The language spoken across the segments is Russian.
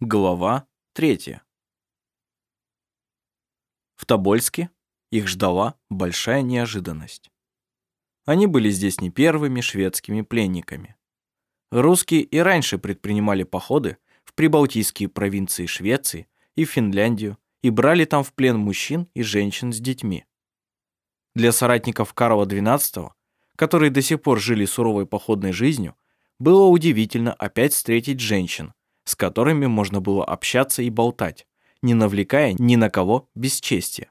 Глава 3. В Тобольске их ждала большая неожиданность. Они были здесь не первыми шведскими пленниками. Русские и раньше предпринимали походы в прибалтийские провинции Швеции и Финляндию и брали там в плен мужчин и женщин с детьми. Для соратников Карла XII, которые до сих пор жили суровой походной жизнью, было удивительно опять встретить женщин, с которыми можно было общаться и болтать, не навлекая ни на кого бесчестия.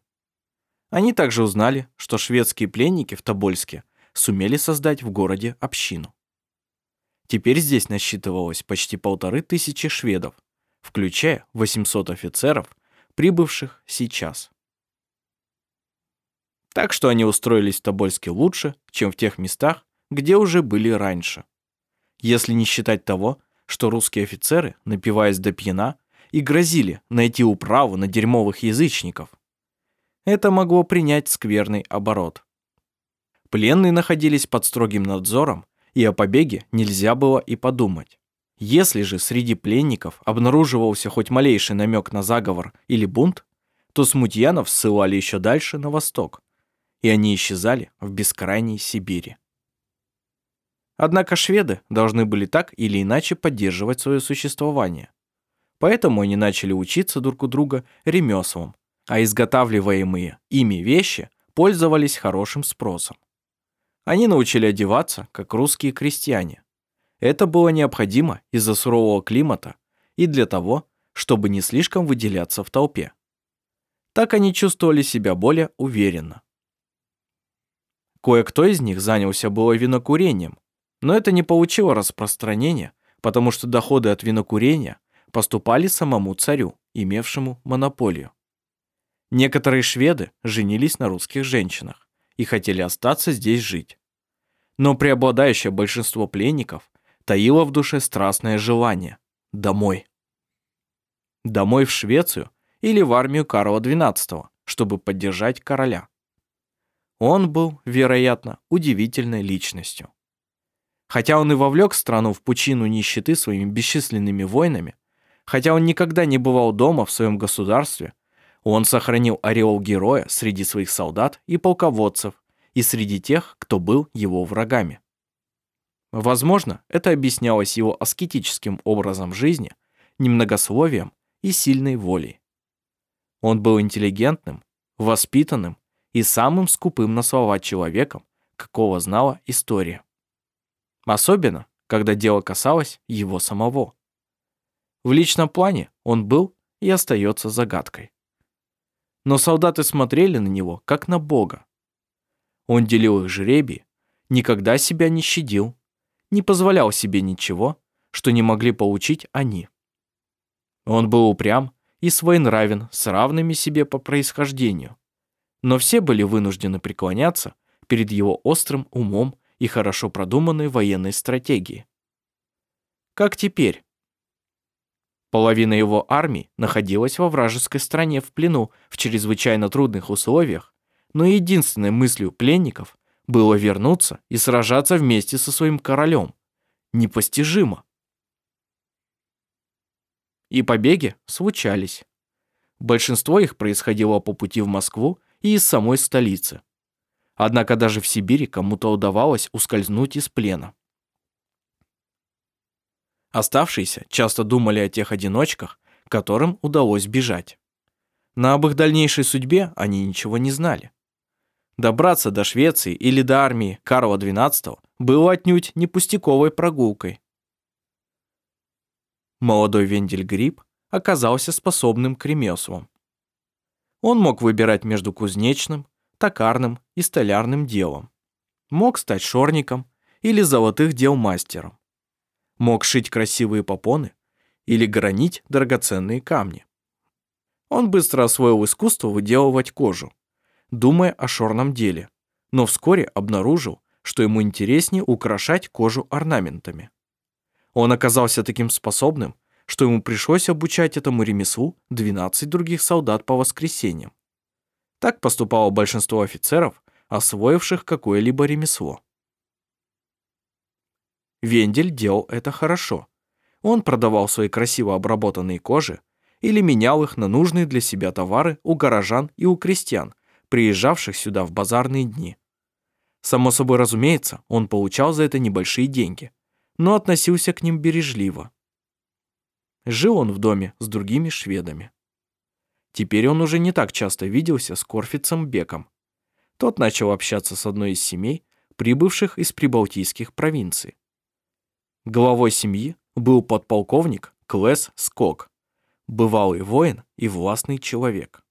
Они также узнали, что шведские пленники в Тобольске сумели создать в городе общину. Теперь здесь насчитывалось почти полторы тысячи шведов, включая 800 офицеров, прибывших сейчас. Так что они устроились в Тобольске лучше, чем в тех местах, где уже были раньше. Если не считать того, что русские офицеры, напиваясь до пьяна, и грозили найти управу на дерьмовых язычников. Это могло принять скверный оборот. Пленные находились под строгим надзором, и о побеге нельзя было и подумать. Если же среди пленников обнаруживался хоть малейший намек на заговор или бунт, то смутьянов ссылали еще дальше на восток, и они исчезали в бескрайней Сибири. Однако шведы должны были так или иначе поддерживать свое существование. Поэтому они начали учиться друг у друга ремеслам, а изготавливаемые ими вещи пользовались хорошим спросом. Они научили одеваться, как русские крестьяне. Это было необходимо из-за сурового климата и для того, чтобы не слишком выделяться в толпе. Так они чувствовали себя более уверенно. Кое-кто из них занялся было винокурением, но это не получило распространения, потому что доходы от винокурения поступали самому царю, имевшему монополию. Некоторые шведы женились на русских женщинах и хотели остаться здесь жить. Но преобладающее большинство пленников таило в душе страстное желание – домой. Домой в Швецию или в армию Карла XII, чтобы поддержать короля. Он был, вероятно, удивительной личностью. Хотя он и вовлек страну в пучину нищеты своими бесчисленными войнами, хотя он никогда не бывал дома в своем государстве, он сохранил ореол героя среди своих солдат и полководцев и среди тех, кто был его врагами. Возможно, это объяснялось его аскетическим образом жизни, немногословием и сильной волей. Он был интеллигентным, воспитанным и самым скупым на слова человеком, какого знала история. Особенно, когда дело касалось его самого. В личном плане он был и остается загадкой. Но солдаты смотрели на него, как на бога. Он делил их жребий, никогда себя не щадил, не позволял себе ничего, что не могли получить они. Он был упрям и своенравен с равными себе по происхождению, но все были вынуждены преклоняться перед его острым умом и хорошо продуманной военной стратегии. Как теперь? Половина его армии находилась во вражеской стране в плену в чрезвычайно трудных условиях, но единственной мыслью пленников было вернуться и сражаться вместе со своим королем. Непостижимо. И побеги случались. Большинство их происходило по пути в Москву и из самой столицы. Однако даже в Сибири кому-то удавалось ускользнуть из плена. Оставшиеся часто думали о тех одиночках, которым удалось бежать. Но об их дальнейшей судьбе они ничего не знали. Добраться до Швеции или до армии Карла XII было отнюдь не пустяковой прогулкой. Молодой Вендель Гриб оказался способным к ремеслам. Он мог выбирать между кузнечным, токарным и столярным делом. Мог стать шорником или золотых дел мастером. Мог шить красивые попоны или гранить драгоценные камни. Он быстро освоил искусство выделывать кожу, думая о шорном деле, но вскоре обнаружил, что ему интереснее украшать кожу орнаментами. Он оказался таким способным, что ему пришлось обучать этому ремеслу 12 других солдат по воскресеньям. Так поступало большинство офицеров, освоивших какое-либо ремесло. Вендель делал это хорошо. Он продавал свои красиво обработанные кожи или менял их на нужные для себя товары у горожан и у крестьян, приезжавших сюда в базарные дни. Само собой разумеется, он получал за это небольшие деньги, но относился к ним бережливо. Жил он в доме с другими шведами. Теперь он уже не так часто виделся с Корфицем Беком. Тот начал общаться с одной из семей, прибывших из прибалтийских провинций. Главой семьи был подполковник Клэс Скок, бывалый воин и властный человек.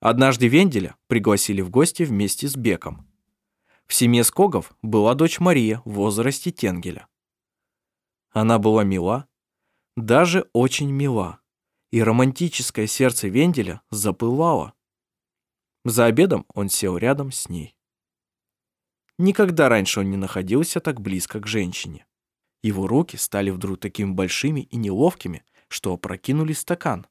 Однажды Венделя пригласили в гости вместе с Беком. В семье Скогов была дочь Мария в возрасте Тенгеля. Она была мила, даже очень мила, и романтическое сердце Венделя запылало. За обедом он сел рядом с ней. Никогда раньше он не находился так близко к женщине. Его руки стали вдруг такими большими и неловкими, что опрокинули стакан.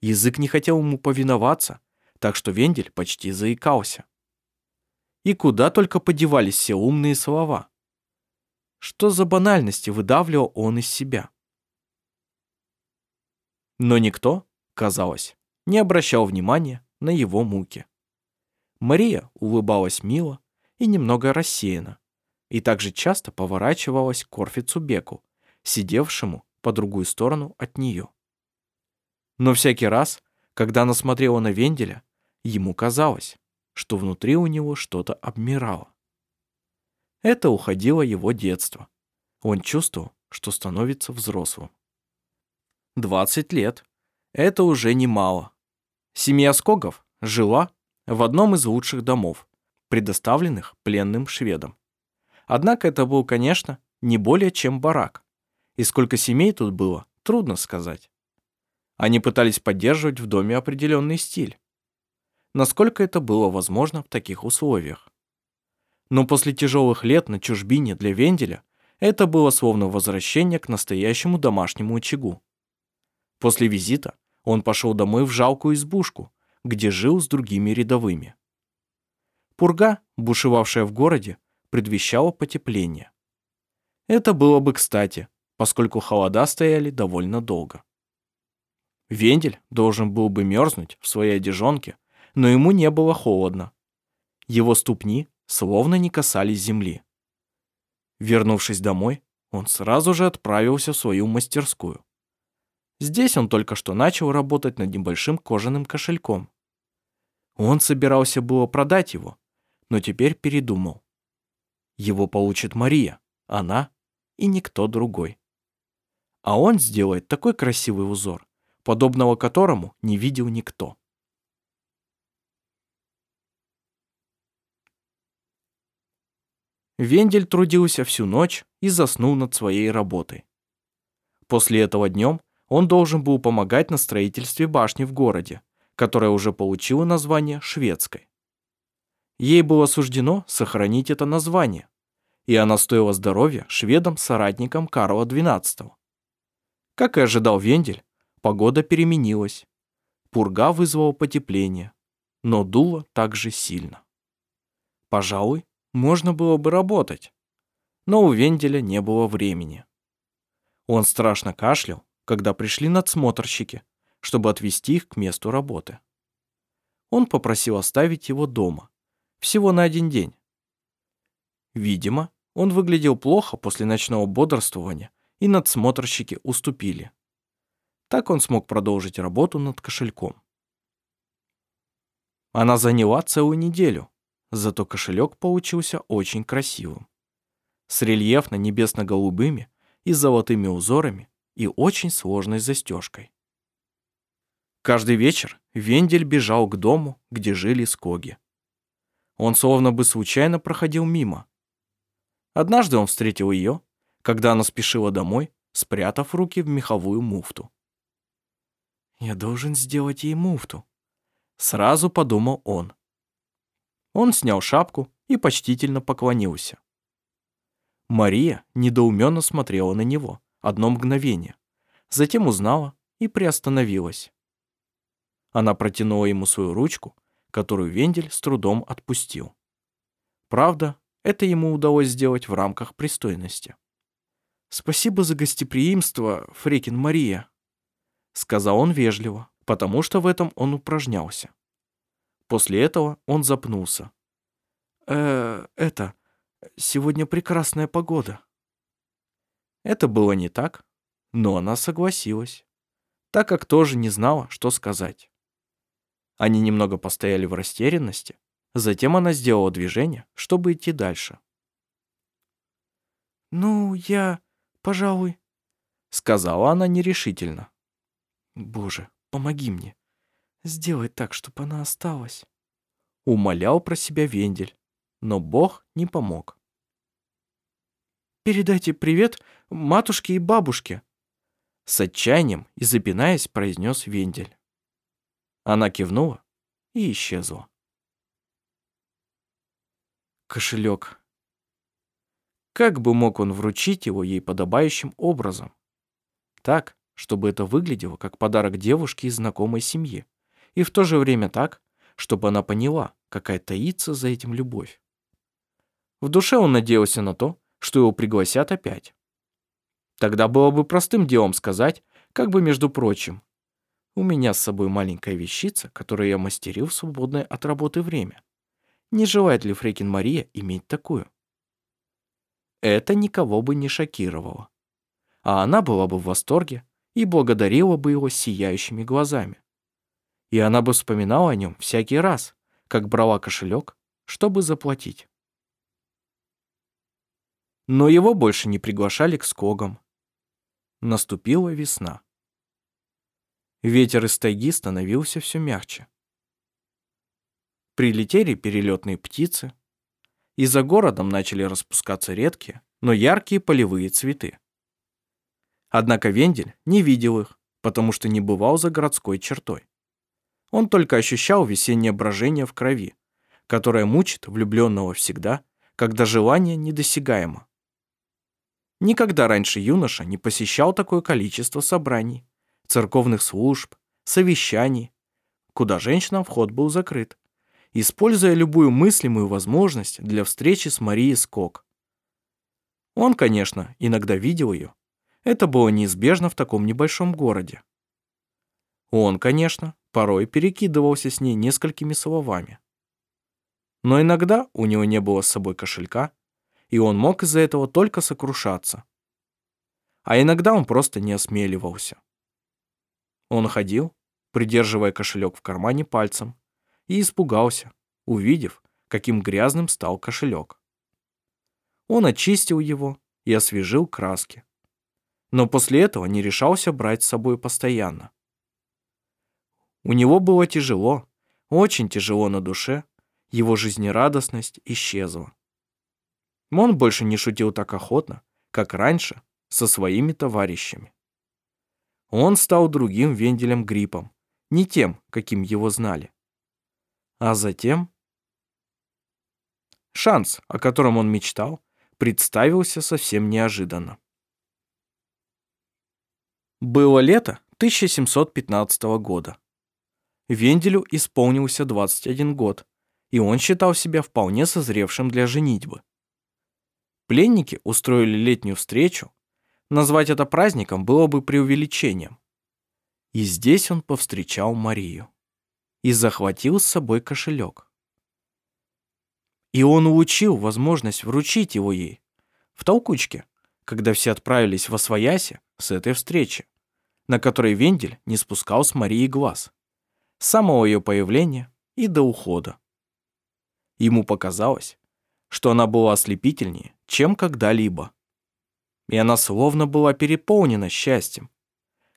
Язык не хотел ему повиноваться, так что Вендель почти заикался. И куда только подевались все умные слова. Что за банальности выдавливал он из себя? Но никто, казалось, не обращал внимания на его муки. Мария улыбалась мило и немного рассеянно, и также часто поворачивалась к Корфицу Беку, сидевшему по другую сторону от нее. Но всякий раз, когда она смотрела на Венделя, ему казалось, что внутри у него что-то обмирало. Это уходило его детство. Он чувствовал, что становится взрослым. 20 лет. Это уже немало. Семья Скогов жила в одном из лучших домов, предоставленных пленным шведам. Однако это был, конечно, не более чем барак. И сколько семей тут было, трудно сказать. Они пытались поддерживать в доме определенный стиль. Насколько это было возможно в таких условиях. Но после тяжелых лет на чужбине для Венделя это было словно возвращение к настоящему домашнему очагу. После визита он пошел домой в жалкую избушку, где жил с другими рядовыми. Пурга, бушевавшая в городе, предвещала потепление. Это было бы кстати, поскольку холода стояли довольно долго. Вендель должен был бы мерзнуть в своей одежонке, но ему не было холодно. Его ступни словно не касались земли. Вернувшись домой, он сразу же отправился в свою мастерскую. Здесь он только что начал работать над небольшим кожаным кошельком. Он собирался было продать его, но теперь передумал. Его получит Мария, она и никто другой. А он сделает такой красивый узор, подобного которому не видел никто. Вендель трудился всю ночь и заснул над своей работой. После этого днем он должен был помогать на строительстве башни в городе, которая уже получила название шведской. Ей было суждено сохранить это название, и она стоила здоровья шведам-соратникам Карла XII. Как и ожидал Вендель, погода переменилась. Пурга вызвала потепление, но дуло также сильно. Пожалуй, можно было бы работать. Но у Венделя не было времени. Он страшно кашлял, когда пришли надсмотрщики, чтобы отвезти их к месту работы. Он попросил оставить его дома, всего на один день. Видимо, он выглядел плохо после ночного бодрствования, и надсмотрщики уступили. Так он смог продолжить работу над кошельком. Она заняла целую неделю, Зато кошелек получился очень красивым. С рельефно-небесно-голубыми и золотыми узорами и очень сложной застежкой. Каждый вечер Вендель бежал к дому, где жили скоги. Он словно бы случайно проходил мимо. Однажды он встретил ее, когда она спешила домой, спрятав руки в меховую муфту. «Я должен сделать ей муфту», — сразу подумал он. Он снял шапку и почтительно поклонился. Мария недоуменно смотрела на него одно мгновение, затем узнала и приостановилась. Она протянула ему свою ручку, которую Вендель с трудом отпустил. Правда, это ему удалось сделать в рамках пристойности. «Спасибо за гостеприимство, Фрекин Мария», — сказал он вежливо, потому что в этом он упражнялся. После этого он запнулся. «Э, это, сегодня прекрасная погода». Это было не так, но она согласилась, так как тоже не знала, что сказать. Они немного постояли в растерянности, затем она сделала движение, чтобы идти дальше. «Ну, я, пожалуй», — сказала она нерешительно. «Боже, помоги мне. Сделай так, чтобы она осталась». Умолял про себя Вендель, но Бог не помог. «Передайте привет матушке и бабушке», с отчаянием и запинаясь произнес Вендель. Она кивнула и исчезла. Кошелек. Как бы мог он вручить его ей подобающим образом? Так, чтобы это выглядело как подарок девушке из знакомой семьи, и в то же время так, чтобы она поняла, какая таится за этим любовь. В душе он надеялся на то, что его пригласят опять. Тогда было бы простым делом сказать, как бы между прочим, у меня с собой маленькая вещица, которую я мастерил в свободное от работы время. Не желает ли Фрекин Мария иметь такую? Это никого бы не шокировало. А она была бы в восторге и благодарила бы его сияющими глазами. И она бы вспоминала о нем всякий раз, как брала кошелек, чтобы заплатить. Но его больше не приглашали к скогам. Наступила весна. Ветер из тайги становился все мягче. Прилетели перелетные птицы, и за городом начали распускаться редкие, но яркие полевые цветы. Однако Вендель не видел их, потому что не бывал за городской чертой. Он только ощущал весеннее брожение в крови, которое мучит влюбленного всегда, когда желание недосягаемо. Никогда раньше юноша не посещал такое количество собраний церковных служб, совещаний, куда женщинам вход был закрыт, используя любую мыслимую возможность для встречи с Марией Скок. Он, конечно, иногда видел ее. Это было неизбежно в таком небольшом городе. Он, конечно, порой перекидывался с ней несколькими словами. Но иногда у него не было с собой кошелька, и он мог из-за этого только сокрушаться. А иногда он просто не осмеливался. Он ходил, придерживая кошелек в кармане пальцем, и испугался, увидев, каким грязным стал кошелек. Он очистил его и освежил краски. Но после этого не решался брать с собой постоянно. У него было тяжело, очень тяжело на душе, его жизнерадостность исчезла. Он больше не шутил так охотно, как раньше, со своими товарищами. Он стал другим Венделем Гриппом, не тем, каким его знали. А затем... Шанс, о котором он мечтал, представился совсем неожиданно. Было лето 1715 года. Венделю исполнился 21 год, и он считал себя вполне созревшим для женитьбы. Пленники устроили летнюю встречу, Назвать это праздником было бы преувеличением. И здесь он повстречал Марию. И захватил с собой кошелек. И он улучил возможность вручить его ей. В толкучке, когда все отправились во свояси с этой встречи, на которой Вендель не спускал с Марии глаз. С самого ее появления и до ухода. Ему показалось, что она была ослепительнее, чем когда-либо и она словно была переполнена счастьем.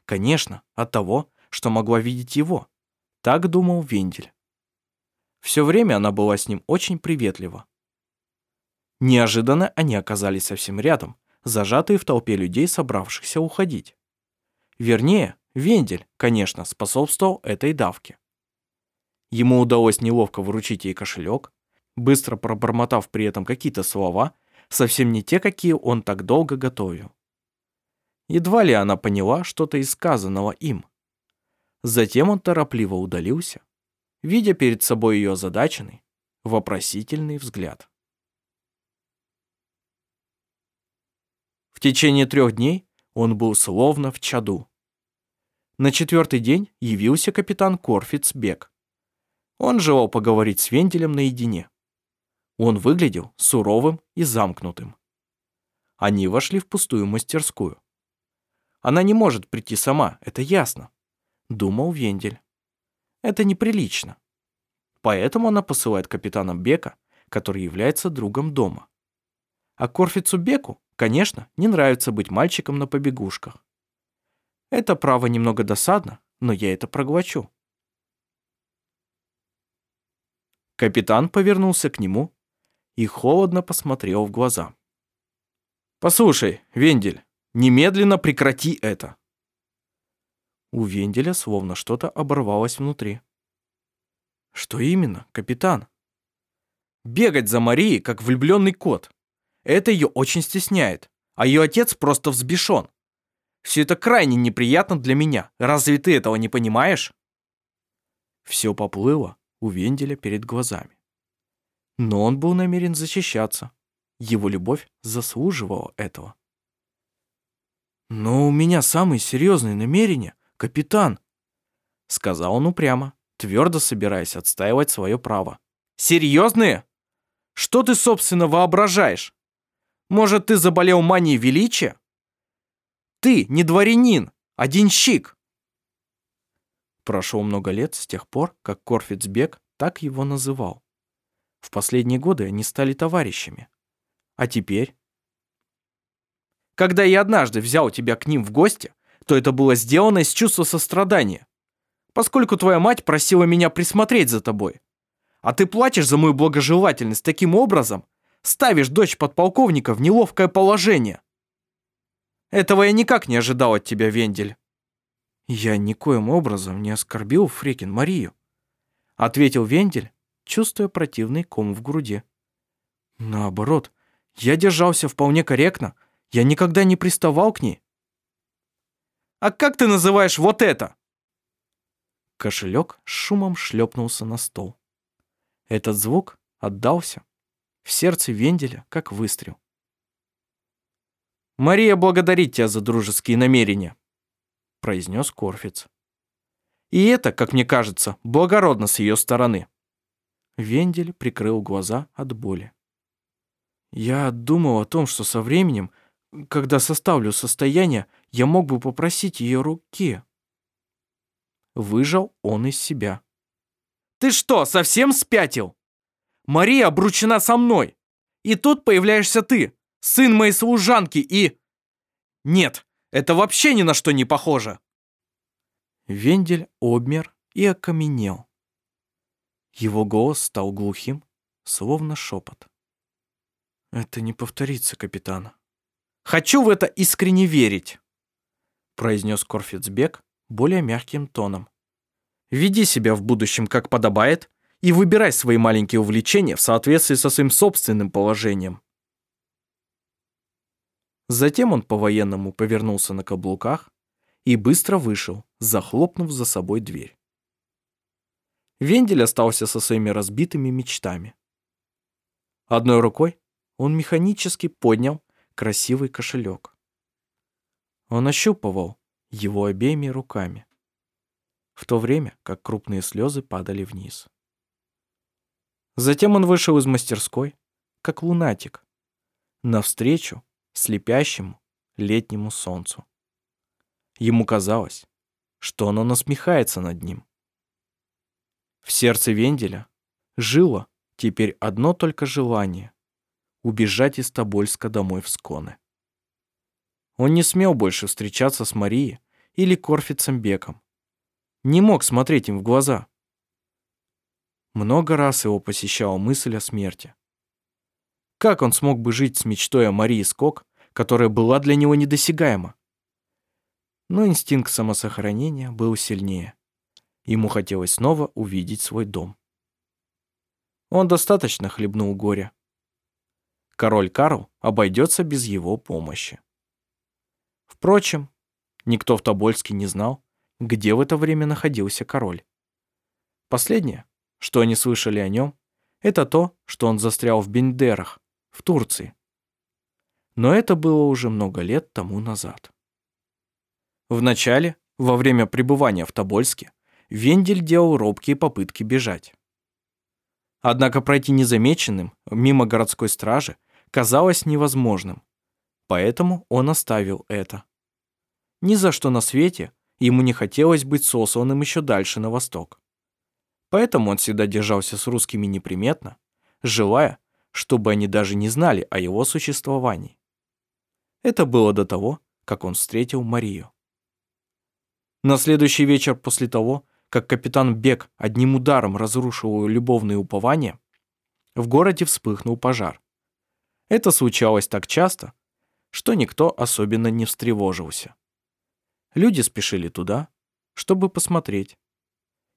Конечно, от того, что могла видеть его. Так думал Вендель. Все время она была с ним очень приветлива. Неожиданно они оказались совсем рядом, зажатые в толпе людей, собравшихся уходить. Вернее, Вендель, конечно, способствовал этой давке. Ему удалось неловко вручить ей кошелек, быстро пробормотав при этом какие-то слова совсем не те, какие он так долго готовил. Едва ли она поняла что-то из сказанного им. Затем он торопливо удалился, видя перед собой ее озадаченный, вопросительный взгляд. В течение трех дней он был словно в чаду. На четвертый день явился капитан Корфицбек. Он желал поговорить с Венделем наедине. Он выглядел суровым и замкнутым. Они вошли в пустую мастерскую. Она не может прийти сама, это ясно, думал Вендель. Это неприлично. Поэтому она посылает капитана Бека, который является другом дома. А Корфицу Беку, конечно, не нравится быть мальчиком на побегушках. Это право немного досадно, но я это проглочу. Капитан повернулся к нему и холодно посмотрел в глаза. «Послушай, Вендель, немедленно прекрати это!» У Венделя словно что-то оборвалось внутри. «Что именно, капитан?» «Бегать за Марией, как влюбленный кот. Это ее очень стесняет, а ее отец просто взбешен. Все это крайне неприятно для меня. Разве ты этого не понимаешь?» Все поплыло у Венделя перед глазами. Но он был намерен защищаться. Его любовь заслуживала этого. «Но у меня самые серьезные намерения, капитан», сказал он упрямо, твердо собираясь отстаивать свое право. «Серьезные? Что ты, собственно, воображаешь? Может, ты заболел манией величия? Ты не дворянин, а денщик!» Прошло много лет с тех пор, как Корфицбек так его называл. В последние годы они стали товарищами. А теперь? Когда я однажды взял тебя к ним в гости, то это было сделано из чувства сострадания, поскольку твоя мать просила меня присмотреть за тобой. А ты платишь за мою благожелательность таким образом, ставишь дочь подполковника в неловкое положение. Этого я никак не ожидал от тебя, Вендель. Я никоим образом не оскорбил Фрекин Марию, ответил Вендель, чувствуя противный ком в груди. Наоборот, я держался вполне корректно. Я никогда не приставал к ней. А как ты называешь вот это? Кошелек шумом шлепнулся на стол. Этот звук отдался в сердце Венделя, как выстрел. «Мария благодарит тебя за дружеские намерения», — произнес Корфиц. «И это, как мне кажется, благородно с ее стороны». Вендель прикрыл глаза от боли. «Я думал о том, что со временем, когда составлю состояние, я мог бы попросить ее руки». Выжал он из себя. «Ты что, совсем спятил? Мария обручена со мной. И тут появляешься ты, сын моей служанки и...» «Нет, это вообще ни на что не похоже!» Вендель обмер и окаменел. Его голос стал глухим, словно шепот. «Это не повторится, капитан». «Хочу в это искренне верить», произнес Корфицбек более мягким тоном. «Веди себя в будущем как подобает и выбирай свои маленькие увлечения в соответствии со своим собственным положением». Затем он по-военному повернулся на каблуках и быстро вышел, захлопнув за собой дверь. Вендель остался со своими разбитыми мечтами. Одной рукой он механически поднял красивый кошелек. Он ощупывал его обеими руками, в то время как крупные слезы падали вниз. Затем он вышел из мастерской, как лунатик, навстречу слепящему летнему солнцу. Ему казалось, что оно насмехается над ним. В сердце Венделя жило теперь одно только желание — убежать из Тобольска домой в Сконы. Он не смел больше встречаться с Марией или Корфицем Беком. Не мог смотреть им в глаза. Много раз его посещала мысль о смерти. Как он смог бы жить с мечтой о Марии Скок, которая была для него недосягаема? Но инстинкт самосохранения был сильнее. Ему хотелось снова увидеть свой дом. Он достаточно хлебнул горя. Король Карл обойдется без его помощи. Впрочем, никто в Тобольске не знал, где в это время находился король. Последнее, что они слышали о нем, это то, что он застрял в Бендерах, в Турции. Но это было уже много лет тому назад. Вначале, во время пребывания в Тобольске, Вендель делал робкие попытки бежать. Однако пройти незамеченным мимо городской стражи казалось невозможным, поэтому он оставил это. Ни за что на свете ему не хотелось быть сосланным еще дальше на восток. Поэтому он всегда держался с русскими неприметно, желая, чтобы они даже не знали о его существовании. Это было до того, как он встретил Марию. На следующий вечер после того, как капитан Бек одним ударом разрушил любовные упования, в городе вспыхнул пожар. Это случалось так часто, что никто особенно не встревожился. Люди спешили туда, чтобы посмотреть,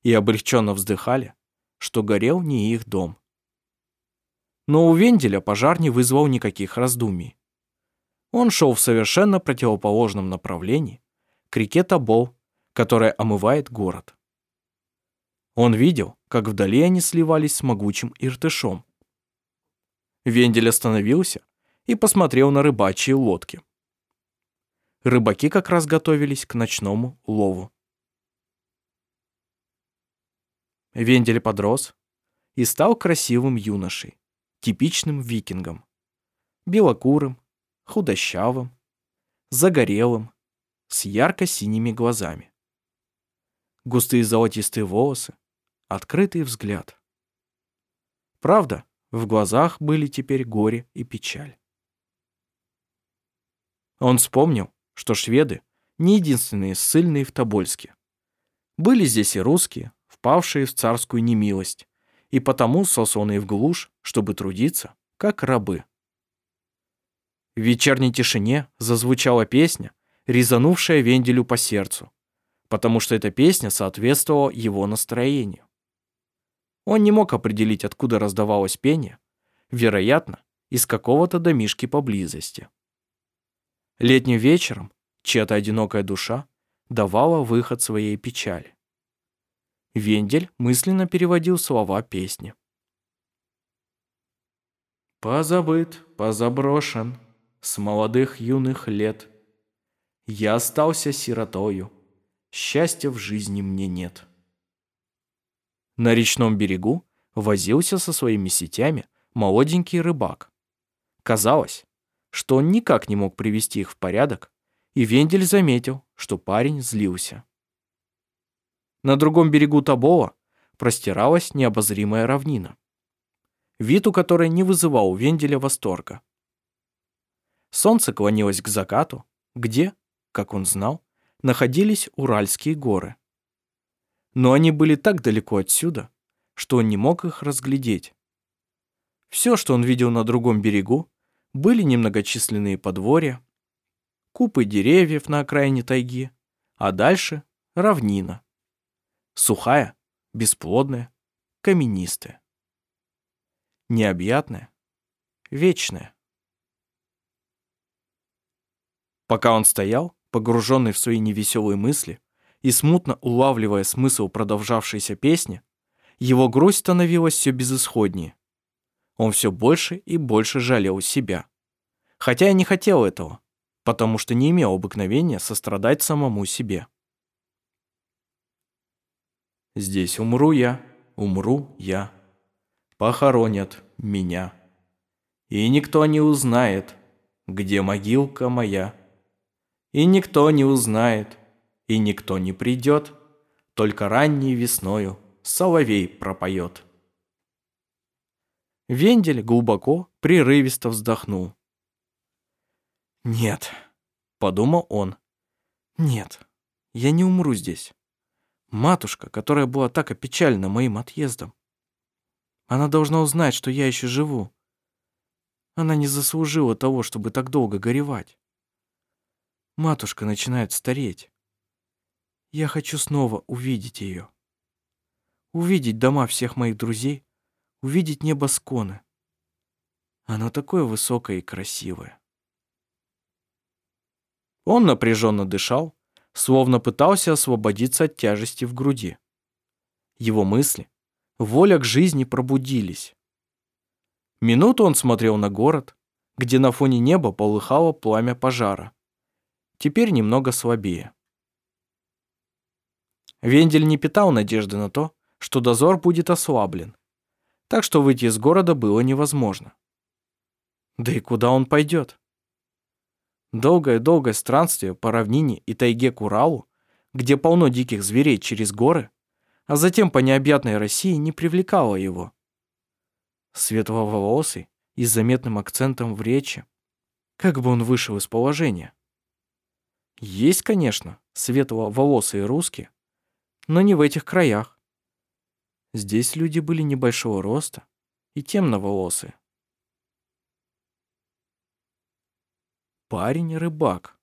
и облегченно вздыхали, что горел не их дом. Но у Венделя пожар не вызвал никаких раздумий. Он шел в совершенно противоположном направлении, к реке Тобол, которая омывает город. Он видел, как вдали они сливались с могучим Иртышом. Вендель остановился и посмотрел на рыбачьи лодки. Рыбаки как раз готовились к ночному лову. Вендель подрос и стал красивым юношей, типичным викингом. Белокурым, худощавым, загорелым, с ярко-синими глазами. Густые золотистые волосы, открытый взгляд. Правда, в глазах были теперь горе и печаль. Он вспомнил, что шведы не единственные ссыльные в Тобольске. Были здесь и русские, впавшие в царскую немилость, и потому сосланные в глушь, чтобы трудиться, как рабы. В вечерней тишине зазвучала песня, резанувшая Венделю по сердцу, потому что эта песня соответствовала его настроению. Он не мог определить, откуда раздавалось пение, вероятно, из какого-то домишки поблизости. Летним вечером чья-то одинокая душа давала выход своей печали. Вендель мысленно переводил слова песни. «Позабыт, позаброшен, с молодых юных лет. Я остался сиротою, счастья в жизни мне нет». На речном берегу возился со своими сетями молоденький рыбак. Казалось, что он никак не мог привести их в порядок, и Вендель заметил, что парень злился. На другом берегу Табола простиралась необозримая равнина, вид у которой не вызывал у Венделя восторга. Солнце клонилось к закату, где, как он знал, находились Уральские горы. Но они были так далеко отсюда, что он не мог их разглядеть. Все, что он видел на другом берегу, были немногочисленные подворья, купы деревьев на окраине тайги, а дальше равнина. Сухая, бесплодная, каменистая. Необъятная, вечная. Пока он стоял, погруженный в свои невеселые мысли и смутно улавливая смысл продолжавшейся песни, его грусть становилась все безысходнее он все больше и больше жалел себя. Хотя и не хотел этого, потому что не имел обыкновения сострадать самому себе. Здесь умру я, умру я, похоронят меня. И никто не узнает, где могилка моя. И никто не узнает, и никто не придет, только ранней весною соловей пропоет. Вендель глубоко, прерывисто вздохнул. «Нет», — подумал он, — «нет, я не умру здесь. Матушка, которая была так опечалена моим отъездом, она должна узнать, что я еще живу. Она не заслужила того, чтобы так долго горевать. Матушка начинает стареть. Я хочу снова увидеть ее. Увидеть дома всех моих друзей, увидеть небо Сконы. Оно такое высокое и красивое. Он напряженно дышал, словно пытался освободиться от тяжести в груди. Его мысли, воля к жизни пробудились. Минуту он смотрел на город, где на фоне неба полыхало пламя пожара. Теперь немного слабее. Вендель не питал надежды на то, что дозор будет ослаблен, так что выйти из города было невозможно. Да и куда он пойдет? Долгое-долгое странствие по равнине и тайге к Уралу, где полно диких зверей через горы, а затем по необъятной России не привлекало его. Светловолосый и с заметным акцентом в речи. Как бы он вышел из положения? Есть, конечно, светловолосые русские, но не в этих краях. Здесь люди были небольшого роста и темноволосые. Парень-рыбак.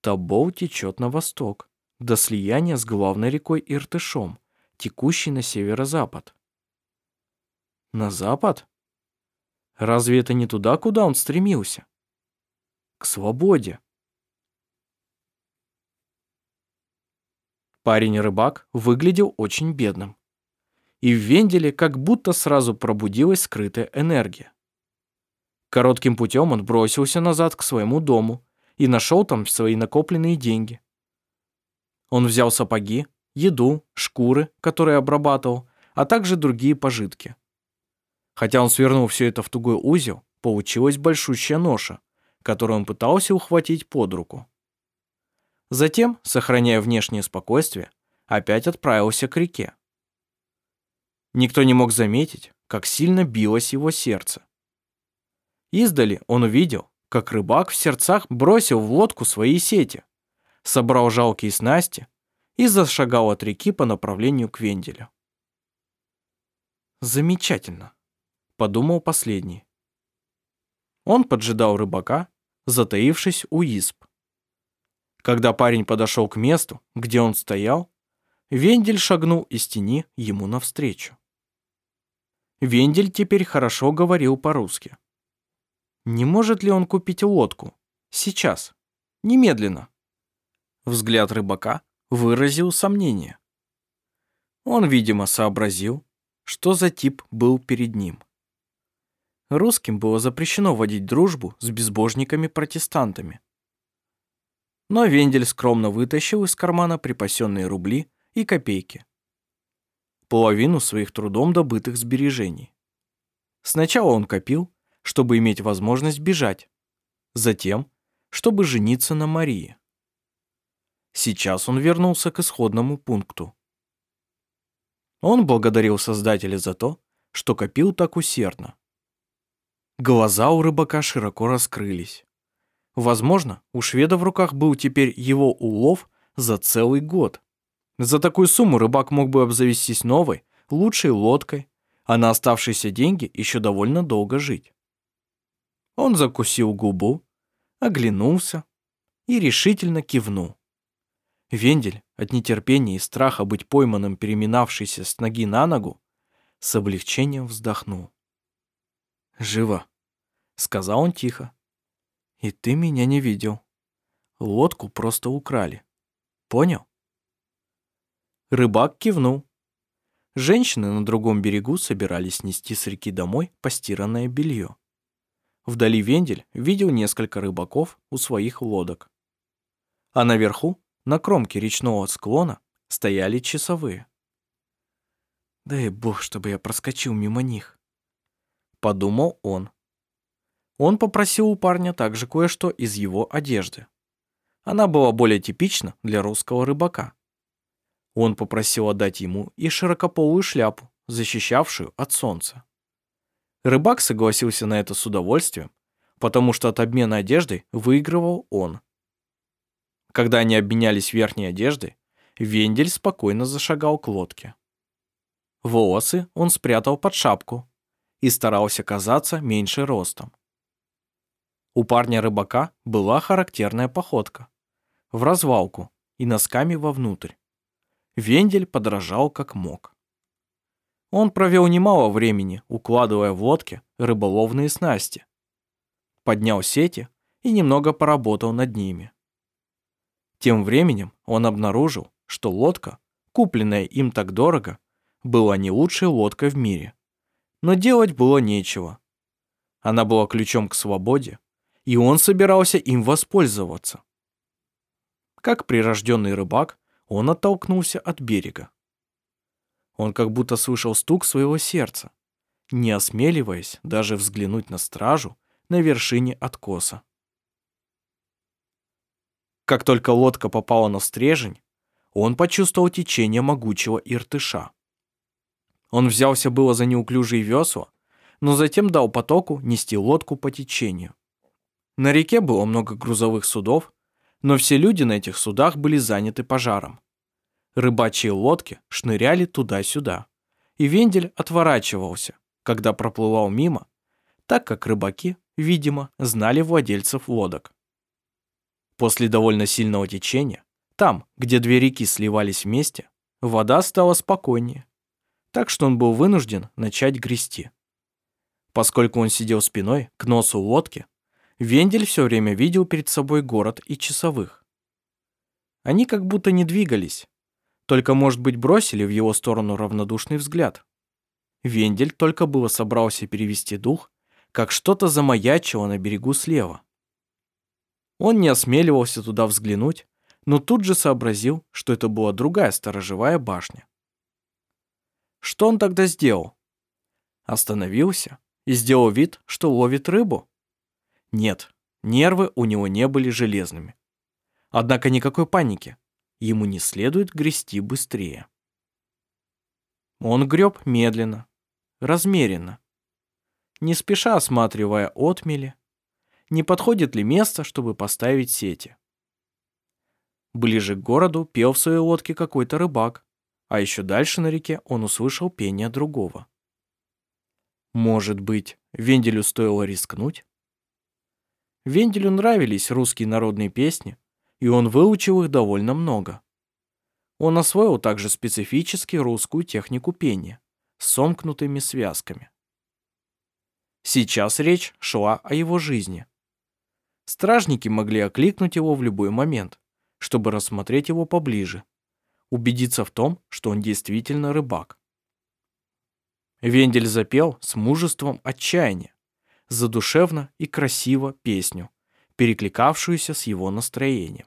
Тобол течет на восток, до слияния с главной рекой Иртышом, текущей на северо-запад. На запад? Разве это не туда, куда он стремился? К свободе. Парень-рыбак выглядел очень бедным. И в Венделе как будто сразу пробудилась скрытая энергия. Коротким путем он бросился назад к своему дому и нашел там свои накопленные деньги. Он взял сапоги, еду, шкуры, которые обрабатывал, а также другие пожитки. Хотя он свернул все это в тугой узел, получилась большущая ноша, которую он пытался ухватить под руку. Затем, сохраняя внешнее спокойствие, опять отправился к реке. Никто не мог заметить, как сильно билось его сердце. Издали он увидел, как рыбак в сердцах бросил в лодку свои сети, собрал жалкие снасти и зашагал от реки по направлению к Венделю. «Замечательно», — подумал последний. Он поджидал рыбака, затаившись у изб. Когда парень подошел к месту, где он стоял, Вендель шагнул из тени ему навстречу. Вендель теперь хорошо говорил по-русски. Не может ли он купить лодку? Сейчас. Немедленно. Взгляд рыбака выразил сомнение. Он, видимо, сообразил, что за тип был перед ним. Русским было запрещено водить дружбу с безбожниками-протестантами. Но Вендель скромно вытащил из кармана припасенные рубли и копейки. Половину своих трудом добытых сбережений. Сначала он копил, чтобы иметь возможность бежать. Затем, чтобы жениться на Марии. Сейчас он вернулся к исходному пункту. Он благодарил Создателя за то, что копил так усердно. Глаза у рыбака широко раскрылись. Возможно, у шведа в руках был теперь его улов за целый год. За такую сумму рыбак мог бы обзавестись новой, лучшей лодкой, а на оставшиеся деньги еще довольно долго жить. Он закусил губу, оглянулся и решительно кивнул. Вендель, от нетерпения и страха быть пойманным, переминавшийся с ноги на ногу, с облегчением вздохнул. «Живо», — сказал он тихо. И ты меня не видел. Лодку просто украли. Понял? Рыбак кивнул. Женщины на другом берегу собирались нести с реки домой постиранное белье. Вдали Вендель видел несколько рыбаков у своих лодок. А наверху, на кромке речного склона, стояли часовые. «Дай бог, чтобы я проскочил мимо них», — подумал он. Он попросил у парня также кое-что из его одежды. Она была более типична для русского рыбака. Он попросил отдать ему и широкополую шляпу, защищавшую от солнца. Рыбак согласился на это с удовольствием, потому что от обмена одеждой выигрывал он. Когда они обменялись верхней одеждой, Вендель спокойно зашагал к лодке. Волосы он спрятал под шапку и старался казаться меньше ростом. У парня-рыбака была характерная походка. В развалку и носками вовнутрь. Вендель подражал как мог. Он провел немало времени, укладывая в лодке рыболовные снасти. Поднял сети и немного поработал над ними. Тем временем он обнаружил, что лодка, купленная им так дорого, была не лучшей лодкой в мире. Но делать было нечего. Она была ключом к свободе, и он собирался им воспользоваться. Как прирожденный рыбак, он оттолкнулся от берега. Он как будто слышал стук своего сердца, не осмеливаясь даже взглянуть на стражу на вершине откоса. Как только лодка попала на стрежень, он почувствовал течение могучего иртыша. Он взялся было за неуклюжие весла, но затем дал потоку нести лодку по течению. На реке было много грузовых судов, но все люди на этих судах были заняты пожаром. Рыбачьи лодки шныряли туда-сюда, и Вендель отворачивался, когда проплывал мимо, так как рыбаки, видимо, знали владельцев лодок. После довольно сильного течения, там, где две реки сливались вместе, вода стала спокойнее, так что он был вынужден начать грести. Поскольку он сидел спиной к носу лодки, Вендель все время видел перед собой город и часовых. Они как будто не двигались, только, может быть, бросили в его сторону равнодушный взгляд. Вендель только было собрался перевести дух, как что-то замаячило на берегу слева. Он не осмеливался туда взглянуть, но тут же сообразил, что это была другая сторожевая башня. Что он тогда сделал? Остановился и сделал вид, что ловит рыбу? Нет, нервы у него не были железными. Однако никакой паники. Ему не следует грести быстрее. Он греб медленно, размеренно, не спеша осматривая отмели, не подходит ли место, чтобы поставить сети. Ближе к городу пел в своей лодке какой-то рыбак, а еще дальше на реке он услышал пение другого. Может быть, Венделю стоило рискнуть? Венделю нравились русские народные песни, и он выучил их довольно много. Он освоил также специфически русскую технику пения с сомкнутыми связками. Сейчас речь шла о его жизни. Стражники могли окликнуть его в любой момент, чтобы рассмотреть его поближе, убедиться в том, что он действительно рыбак. Вендель запел с мужеством отчаяния, задушевно и красиво песню, перекликавшуюся с его настроением.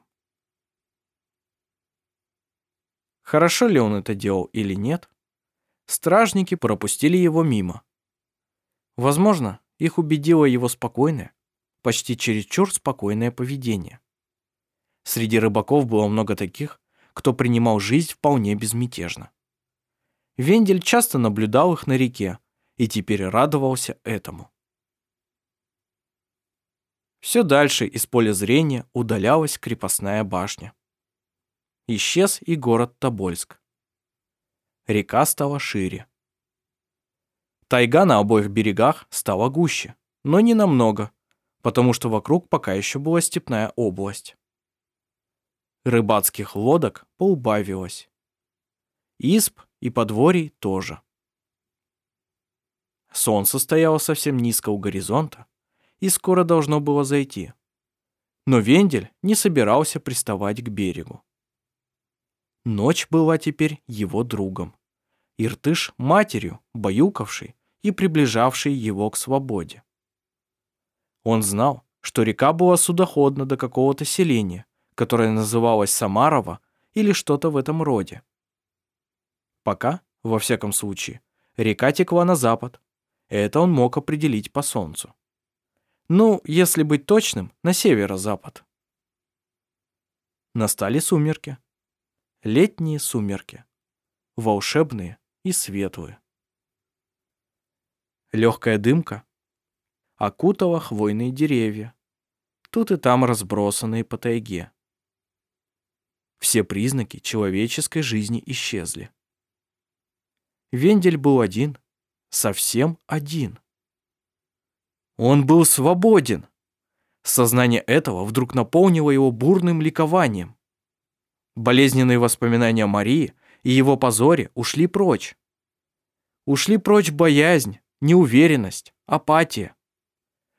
Хорошо ли он это делал или нет, стражники пропустили его мимо. Возможно, их убедило его спокойное, почти чересчур спокойное поведение. Среди рыбаков было много таких, кто принимал жизнь вполне безмятежно. Вендель часто наблюдал их на реке и теперь радовался этому. Все дальше из поля зрения удалялась крепостная башня. Исчез и город Тобольск. Река стала шире. Тайга на обоих берегах стала гуще, но не намного, потому что вокруг пока еще была степная область. Рыбацких лодок поубавилось. Исп и подворий тоже. Солнце стояло совсем низко у горизонта и скоро должно было зайти. Но Вендель не собирался приставать к берегу. Ночь была теперь его другом. Иртыш — матерью, баюкавшей и приближавшей его к свободе. Он знал, что река была судоходна до какого-то селения, которое называлось Самарова или что-то в этом роде. Пока, во всяком случае, река текла на запад. Это он мог определить по солнцу. Ну, если быть точным, на северо-запад. Настали сумерки. Летние сумерки. Волшебные и светлые. Легкая дымка окутала хвойные деревья, тут и там разбросанные по тайге. Все признаки человеческой жизни исчезли. Вендель был один, совсем один. Он был свободен. Сознание этого вдруг наполнило его бурным ликованием. Болезненные воспоминания Марии и его позоре ушли прочь. Ушли прочь боязнь, неуверенность, апатия.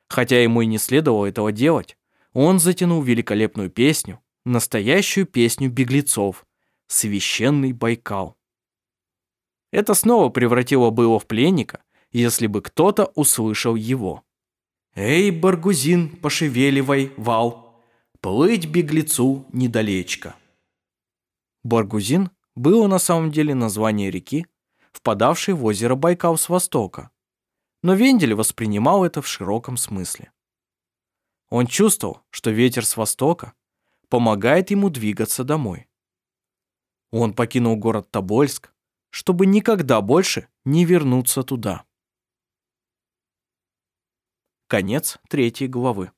Хотя ему и не следовало этого делать, он затянул великолепную песню, настоящую песню беглецов, священный Байкал. Это снова превратило бы его в пленника, если бы кто-то услышал его. Эй, Баргузин, пошевеливай вал, плыть беглецу недалечко. Баргузин было на самом деле название реки, впадавшей в озеро Байкал с востока, но Вендель воспринимал это в широком смысле. Он чувствовал, что ветер с востока помогает ему двигаться домой. Он покинул город Тобольск, чтобы никогда больше не вернуться туда. Конец третьей главы.